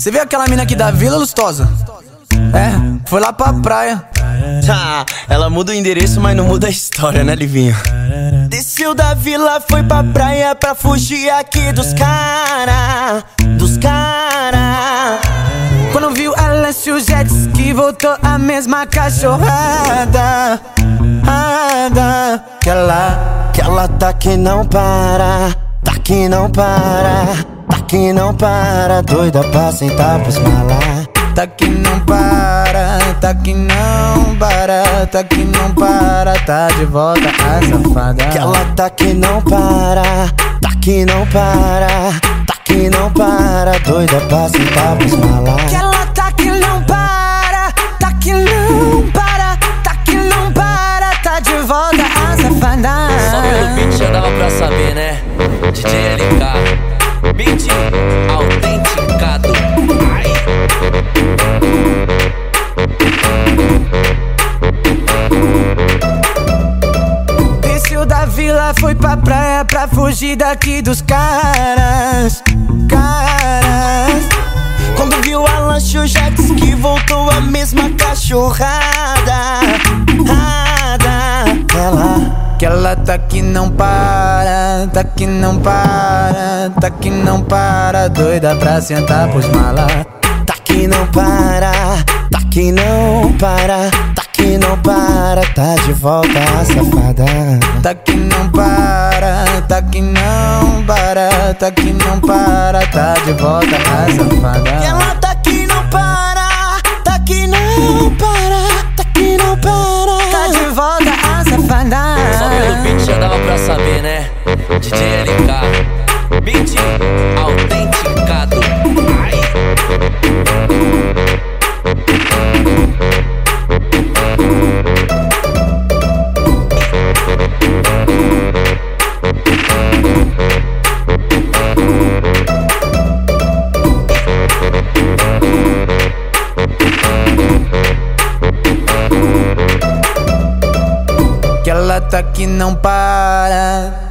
Você vê aquela mina aqui da Vila Lustosa? É, foi lá pra praia. Tá, ela muda o endereço, mas não muda a história, né, Livinho? Desceu da vila, foi pra praia pra fugir aqui dos cara, dos cara. Quando viu ela se o jet voltou a mesma cachorrada. Ada, que ela, que ela tá que não para, tá que não para, que não para, doida pra sentar pros malar. Tá que não para, tá que não para, tá que não para, tá de volta a safada. Que ela tá que não para, tá que não para, tá que não para, doida pra sentar pros malar. Pra praia pra fugir daqui dos caras. Caras. Quando viu a lanche, o jet ski voltou a mesma cachorrada. Rada. Ela, que ela tá que não para, tá que não para, tá que não para, doida pra sentar pros malas. Tá que não para, tá que não para, que não para, tá de volta a safada. Tá que não para, tá que não para, tá que não para, tá de volta a safada. E ela tá que não para, tá que não para, tá que não para, tá de volta a safada. Só pelo beat já dava pra saber, né? DJ LK, Tá que não para.